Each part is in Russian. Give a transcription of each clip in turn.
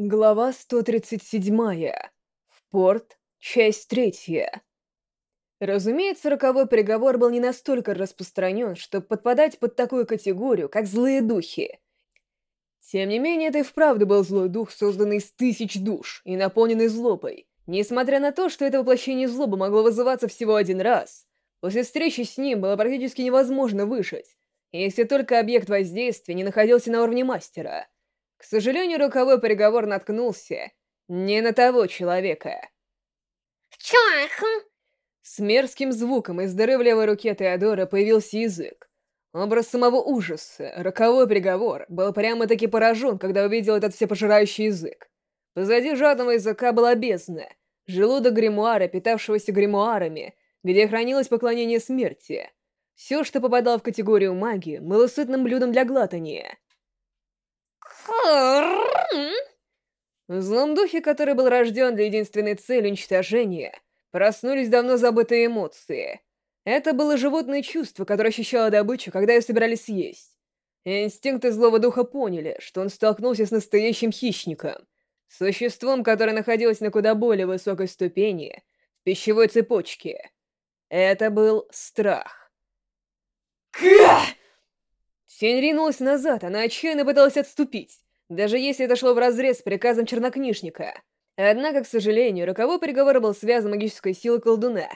Глава 137. В порт. Часть третья. Разумеется, роковой приговор был не настолько распространен, чтобы подпадать под такую категорию, как злые духи. Тем не менее, это и вправду был злой дух, созданный из тысяч душ и наполненный злобой. Несмотря на то, что это воплощение злобы могло вызываться всего один раз, после встречи с ним было практически невозможно выжить, если только объект воздействия не находился на уровне мастера — к сожалению, роковой приговор наткнулся не на того человека. «Чаху!» С мерзким звуком из дыры в левой руке Теодора появился язык. Образ самого ужаса, роковой приговор, был прямо-таки поражен, когда увидел этот всепожирающий язык. Позади жадного языка была бездна, желудок гримуара, питавшегося гримуарами, где хранилось поклонение смерти. Все, что попадало в категорию магии, было сытным блюдом для глатания. Злом духе, который был рожден для единственной цели уничтожения, проснулись давно забытые эмоции. Это было животное чувство, которое ощущало добычу, когда ее собирались съесть. Инстинкты злого духа поняли, что он столкнулся с настоящим хищником, существом, которое находилось на куда более высокой ступени в пищевой цепочке. Это был страх. Ка! Тень ринулась назад, она отчаянно пыталась отступить. Даже если это шло вразрез с приказом Чернокнижника. Однако, к сожалению, роковой приговор был связан магической силой колдуна.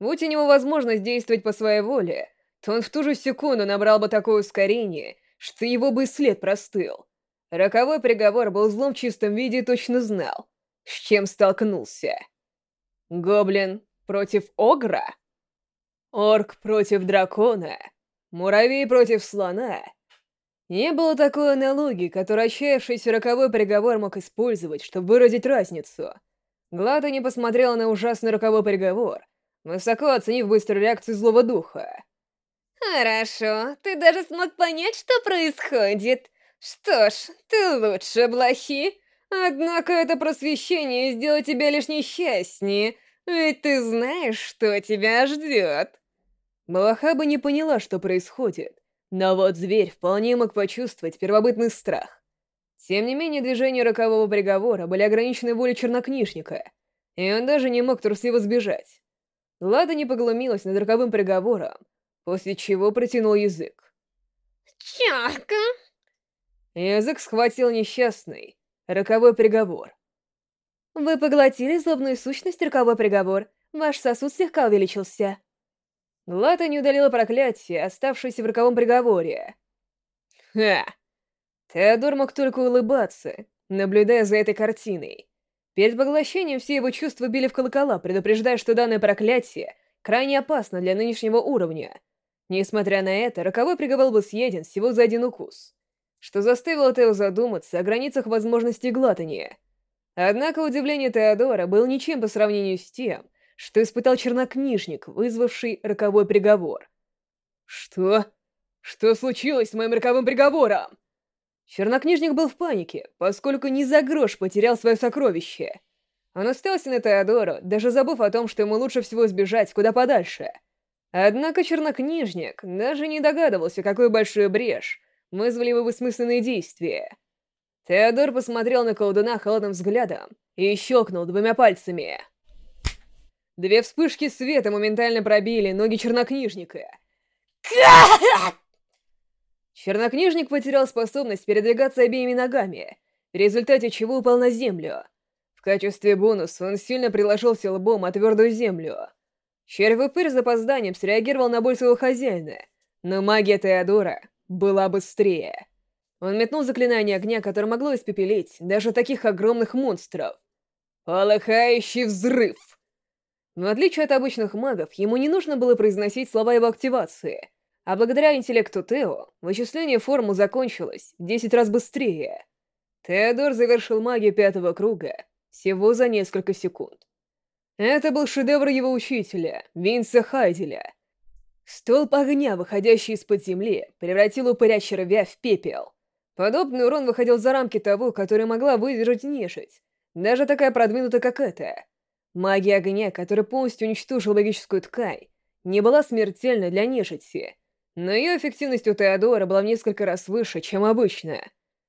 Будь у него возможность действовать по своей воле, то он в ту же секунду набрал бы такое ускорение, что его бы и след простыл. Роковой приговор был злом в чистом виде и точно знал, с чем столкнулся. Гоблин против Огра? Орк против дракона? Муравей против слона? Не было такой аналогии, которую отчаявшийся роковой приговор мог Но вот зверь вполне мог почувствовать первобытный страх. Тем не менее, движения рокового приговора были ограничены волей чернокнижника, и он даже не мог трусливо сбежать. Лада не поглумилась над роковым приговором, после чего протянул язык. «Чарка!» Язык схватил несчастный, роковой приговор. «Вы поглотили злобную сущность роковой приговор. Ваш сосуд слегка увеличился». Лата не удалила проклятие, оставшееся в роковом приговоре. Ха! Теодор мог только улыбаться, наблюдая за этой картиной. Перед поглощением все его чувства били в колокола, предупреждая, что данное проклятие крайне опасно для нынешнего уровня. Несмотря на это, роковой приговор был съеден всего за один укус, что заставило Тео задуматься о границах возможностей глатания. Однако удивление Теодора было ничем по сравнению с тем, что испытал чернокнижник, вызвавший роковой приговор. «Что? Что случилось с моим роковым приговором?» Чернокнижник был в панике, поскольку не за грош потерял свое сокровище. Он остался на Теодору, даже забыв о том, что ему лучше всего сбежать куда подальше. Однако чернокнижник даже не догадывался, какой большой брешь вызвали его бессмысленные действия. Теодор посмотрел на колдуна холодным взглядом и щелкнул двумя пальцами. Две вспышки света моментально пробили ноги чернокнижника. Чернокнижник потерял способность передвигаться обеими ногами, в результате чего упал на землю. В качестве бонуса он сильно приложился лбом о твердую землю. Червь-упырь с опозданием среагировал на боль своего хозяина, но магия Теодора была быстрее. Он метнул заклинание огня, которое могло испепелить даже таких огромных монстров. Полыхающий взрыв! Но отличие от обычных магов, ему не нужно было произносить слова его активации. А благодаря интеллекту Тео, вычисление форму закончилось десять раз быстрее. Теодор завершил магию пятого круга всего за несколько секунд. Это был шедевр его учителя, Винса Хайделя. Столб огня, выходящий из-под земли, превратил упыря червя в пепел. Подобный урон выходил за рамки того, который могла выдержать нежить, даже такая продвинутая, как эта. Магия огня, которая полностью уничтожила магическую ткань, не была смертельной для нежити, но ее эффективность у Теодора была в несколько раз выше, чем обычно.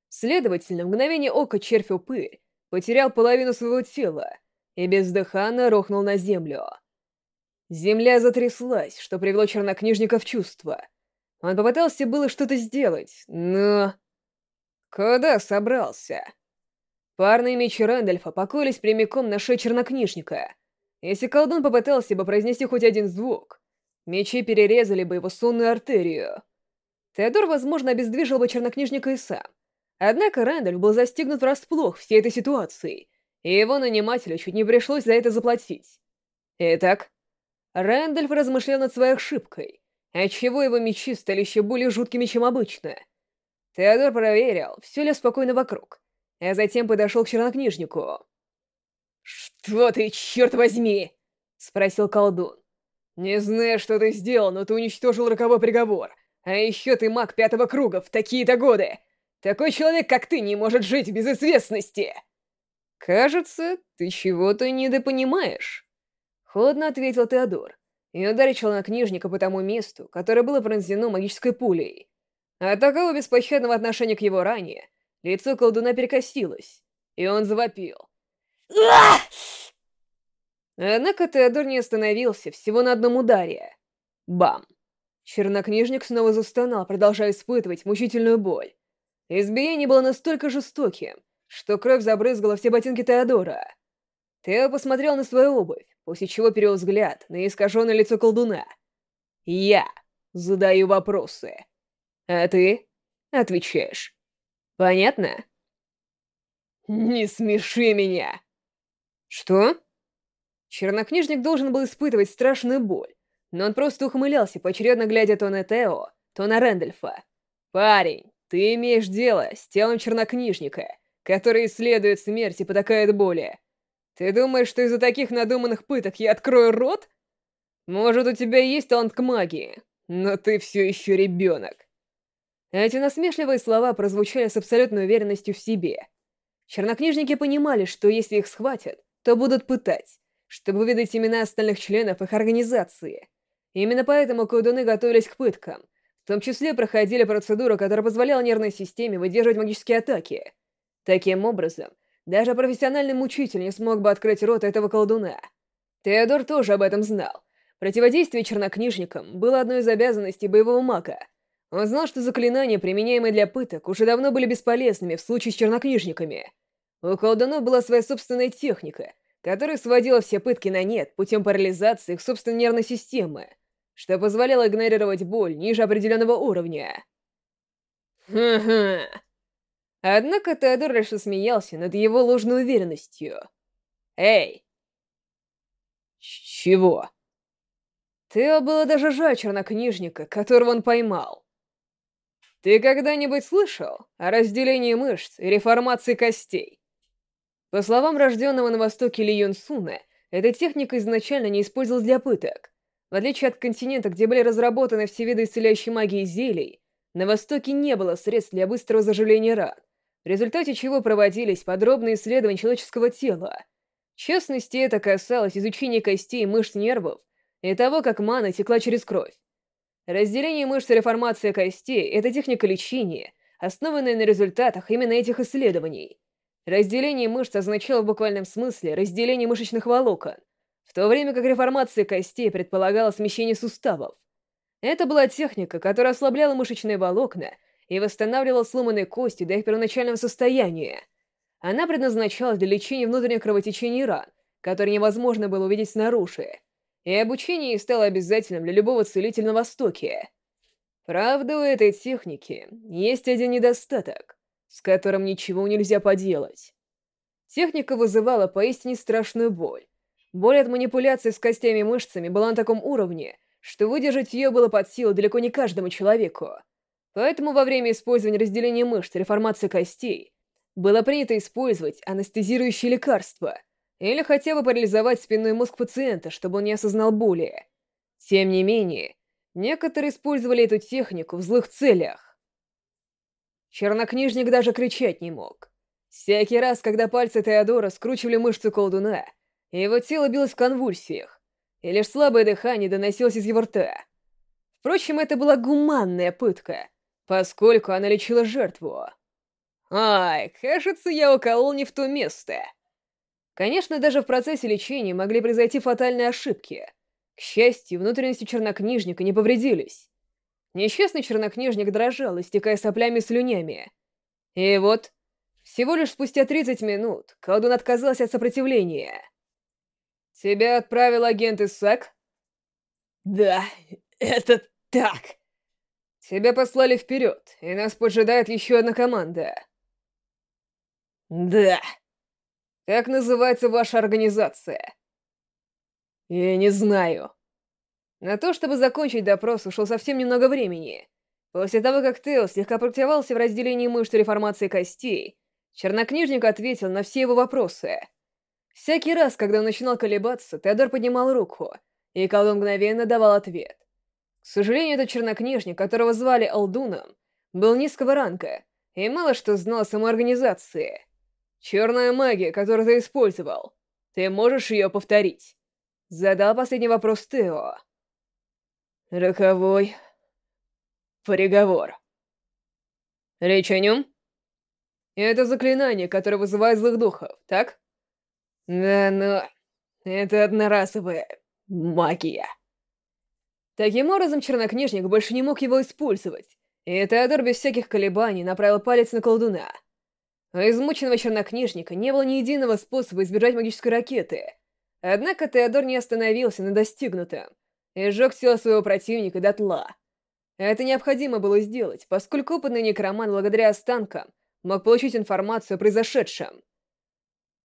Следовательно, в мгновение ока червь упырь потерял половину своего тела и бездыханно рухнул на землю. Земля затряслась, что привело чернокнижника в чувство. Он попытался было что-то сделать, но... Куда собрался? Парные мечи Чирендальфа покоились прямиком на шее чернокнижника. Если колдун попытался бы произнести хоть один звук, мечи перерезали бы его сонную артерию. Теодор, возможно, обездвижил бы чернокнижника и сам. Однако Рэндальф был застигнут врасплох всей этой ситуацией, и его нанимателю чуть не пришлось за это заплатить. Итак, Рэндальф размышлял над своей ошибкой, отчего его мечи стали еще более жуткими, чем обычно. Теодор проверил, все ли спокойно вокруг — я а затем подошел к чернокнижнику. «Что ты, черт возьми?» — спросил колдун. «Не знаю, что ты сделал, но ты уничтожил роковой приговор. А еще ты маг пятого круга в такие-то годы. Такой человек, как ты, не может жить без известности!» «Кажется, ты чего-то недопонимаешь», — холодно ответил Теодор и ударил чернокнижника по тому месту, которое было пронзено магической пулей. От такого беспощадного отношения к его ране Лицо колдуна перекосилось, и он завопил. Однако Теодор не остановился всего на одном ударе. Бам! Чернокнижник снова застонал, продолжая испытывать мучительную боль. Избиение было настолько жестоким, что кровь забрызгала все ботинки Теодора. Тео посмотрел на свою обувь, после чего перевел взгляд на искаженное лицо колдуна. «Я задаю вопросы, а ты отвечаешь». Понятно? Не смеши меня! Что? Чернокнижник должен был испытывать страшную боль, но он просто ухмылялся, поочередно глядя то на Тео, то на Рэндольфа. «Парень, ты имеешь дело с телом чернокнижника, который исследует смерть и потакает боли. Ты думаешь, что из-за таких надуманных пыток я открою рот? Может, у тебя есть талант к магии, но ты все еще ребенок. Эти насмешливые слова прозвучали с абсолютной уверенностью в себе. Чернокнижники понимали, что если их схватят, то будут пытать, чтобы выдать имена остальных членов их организации. Именно поэтому колдуны готовились к пыткам, в том числе проходили процедуру, которая позволяла нервной системе выдерживать магические атаки. Таким образом, даже профессиональный мучитель не смог бы открыть рот этого колдуна. Теодор тоже об этом знал. Противодействие чернокнижникам было одной из обязанностей боевого мага — он знал, что заклинания, применяемые для пыток, уже давно были бесполезными в случае с чернокнижниками. У колдунов была своя собственная техника, которая сводила все пытки на нет путем парализации их собственной нервной системы, что позволяло игнорировать боль ниже определенного уровня. Ха-ха. Однако Теодор лишь смеялся над его ложной уверенностью. «Эй!» «Чего?» Тео было даже жаль чернокнижника, которого он поймал. Ты когда-нибудь слышал о разделении мышц и реформации костей? По словам рожденного на востоке Ли Йон Суна, эта техника изначально не использовалась для пыток. В отличие от континента, где были разработаны все виды исцеляющей магии зелий, на востоке не было средств для быстрого заживления ран, в результате чего проводились подробные исследования человеческого тела. В частности, это касалось изучения костей, мышц, нервов и того, как мана текла через кровь. Разделение мышц и реформация костей – это техника лечения, основанная на результатах именно этих исследований. Разделение мышц означало в буквальном смысле разделение мышечных волокон, в то время как реформация костей предполагала смещение суставов. Это была техника, которая ослабляла мышечные волокна и восстанавливала сломанные кости до их первоначального состояния. Она предназначалась для лечения внутренних кровотечений ран, которые невозможно было увидеть снаружи, и обучение стало обязательным для любого целителя на Востоке. Правда, у этой техники есть один недостаток, с которым ничего нельзя поделать. Техника вызывала поистине страшную боль. Боль от манипуляций с костями и мышцами была на таком уровне, что выдержать ее было под силу далеко не каждому человеку. Поэтому во время использования разделения мышц и реформации костей было принято использовать анестезирующие лекарства, или хотя бы парализовать спинной мозг пациента, чтобы он не осознал боли. Тем не менее, некоторые использовали эту технику в злых целях. Чернокнижник даже кричать не мог. Всякий раз, когда пальцы Теодора скручивали мышцы колдуна, его тело билось в конвульсиях, и лишь слабое дыхание доносилось из его рта. Впрочем, это была гуманная пытка, поскольку она лечила жертву. «Ай, кажется, я уколол не в то место», Конечно, даже в процессе лечения могли произойти фатальные ошибки. К счастью, внутренности чернокнижника не повредились. Несчастный чернокнижник дрожал, истекая соплями и слюнями. И вот, всего лишь спустя 30 минут, колдун отказался от сопротивления. «Тебя отправил агент Исак?» «Да, это так!» «Тебя послали вперед, и нас поджидает еще одна команда». «Да!» Как называется ваша организация? Я не знаю. На то, чтобы закончить допрос, ушел совсем немного времени. После того, как Тео слегка практиковался в разделении мышц реформации костей, чернокнижник ответил на все его вопросы. Всякий раз, когда он начинал колебаться, Теодор поднимал руку, и колдун мгновенно давал ответ. К сожалению, этот чернокнижник, которого звали Алдуном, был низкого ранга и мало что знал о самоорганизации. Черная магия, которую ты использовал. Ты можешь ее повторить?» Задал последний вопрос Тео. Роковой... Приговор. Речь о нем? Это заклинание, которое вызывает злых духов, так? Да, но... Это одноразовая магия. Таким образом, чернокнижник больше не мог его использовать, и Теодор без всяких колебаний направил палец на колдуна — Измученного чернокнижника не было ни единого способа избежать магической ракеты. Однако Теодор не остановился на достигнутом и сжег тело своего противника дотла. Это необходимо было сделать, поскольку опытный некроман благодаря останкам мог получить информацию о произошедшем.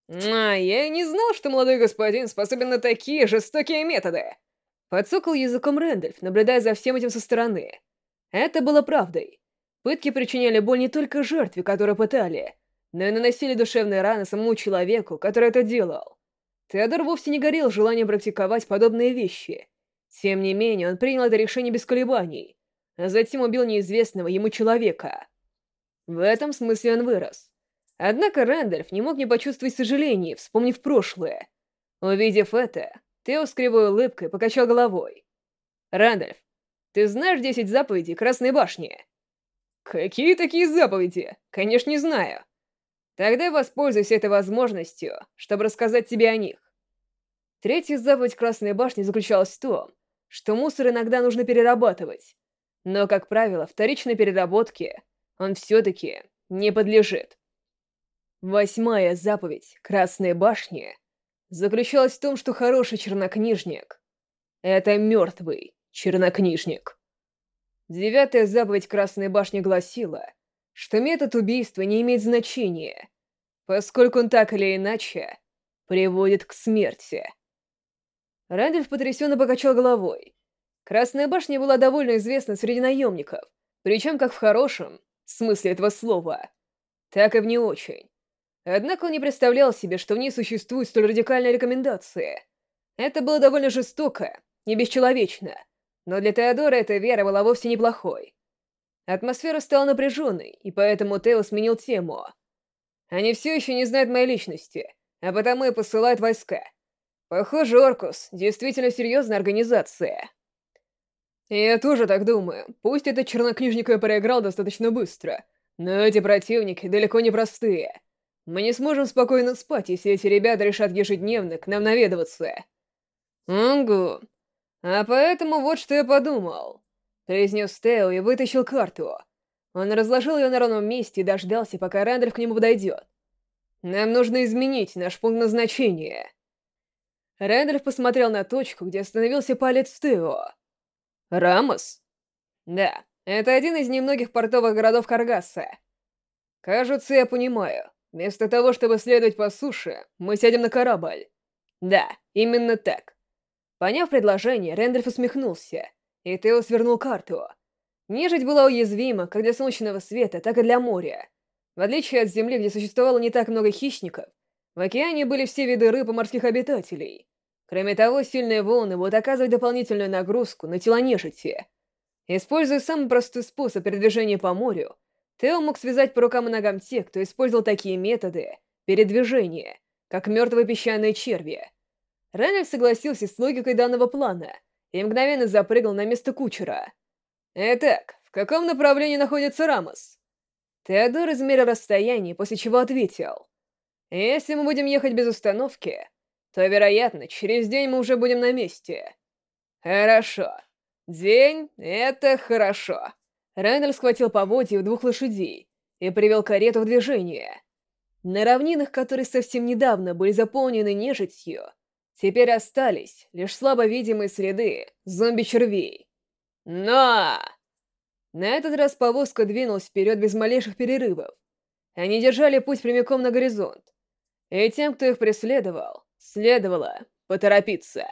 «А, я и не знал, что молодой господин способен на такие жестокие методы!» Подсокал языком Рэндальф, наблюдая за всем этим со стороны. Это было правдой. Пытки причиняли боль не только жертве, которую пытали, но и наносили душевные раны самому человеку, который это делал. Теодор вовсе не горел желанием практиковать подобные вещи. Тем не менее, он принял это решение без колебаний, а затем убил неизвестного ему человека. В этом смысле он вырос. Однако Рэндальф не мог не почувствовать сожаления, вспомнив прошлое. Увидев это, Тео с кривой улыбкой покачал головой. «Рэндальф, ты знаешь десять заповедей Красной Башни?» «Какие такие заповеди? Конечно, не знаю. Тогда воспользуйся этой возможностью, чтобы рассказать тебе о них. Третья заповедь Красной Башни заключалась в том, что мусор иногда нужно перерабатывать. Но, как правило, вторичной переработке он все-таки не подлежит. Восьмая заповедь Красной Башни заключалась в том, что хороший чернокнижник — это мертвый чернокнижник. Девятая заповедь Красной Башни гласила — что метод убийства не имеет значения, поскольку он так или иначе приводит к смерти. Рэндольф потрясенно покачал головой. Красная башня была довольно известна среди наемников, причем как в хорошем смысле этого слова, так и в не очень. Однако он не представлял себе, что в ней существует столь радикальная рекомендация. Это было довольно жестоко и бесчеловечно, но для Теодора эта вера была вовсе неплохой. Атмосфера стала напряженной, и поэтому Тео сменил тему. Они все еще не знают моей личности, а потому и посылают войска. Похоже, Оркус действительно серьезная организация. Я тоже так думаю. Пусть этот чернокнижник и проиграл достаточно быстро, но эти противники далеко не простые. Мы не сможем спокойно спать, если эти ребята решат ежедневно к нам наведываться. Угу. А поэтому вот что я подумал произнес Тео и вытащил карту. Он разложил ее на ровном месте и дождался, пока Рендерф к нему подойдет. «Нам нужно изменить наш пункт назначения». Рендерф посмотрел на точку, где остановился палец Тео. «Рамос?» «Да, это один из немногих портовых городов Каргаса. Кажется, я понимаю. Вместо того, чтобы следовать по суше, мы сядем на корабль». «Да, именно так». Поняв предложение, Рендерф усмехнулся и ты свернул карту. Нежить была уязвима как для солнечного света, так и для моря. В отличие от земли, где существовало не так много хищников, в океане были все виды рыб и морских обитателей. Кроме того, сильные волны будут оказывать дополнительную нагрузку на тело нежити. Используя самый простой способ передвижения по морю, Тео мог связать по рукам и ногам тех, кто использовал такие методы передвижения, как мертвые песчаные черви. Реннель согласился с логикой данного плана — и мгновенно запрыгал на место кучера. «Итак, в каком направлении находится Рамос?» Теодор измерил расстояние, после чего ответил. «Если мы будем ехать без остановки, то, вероятно, через день мы уже будем на месте». «Хорошо. День — это хорошо». Райнер схватил поводья двух лошадей и привел карету в движение. На равнинах, которые совсем недавно были заполнены нежитью, теперь остались лишь слабо видимые следы зомби-червей. Но На этот раз повозка двинулась вперед без малейших перерывов. Они держали путь прямиком на горизонт. И тем, кто их преследовал, следовало поторопиться.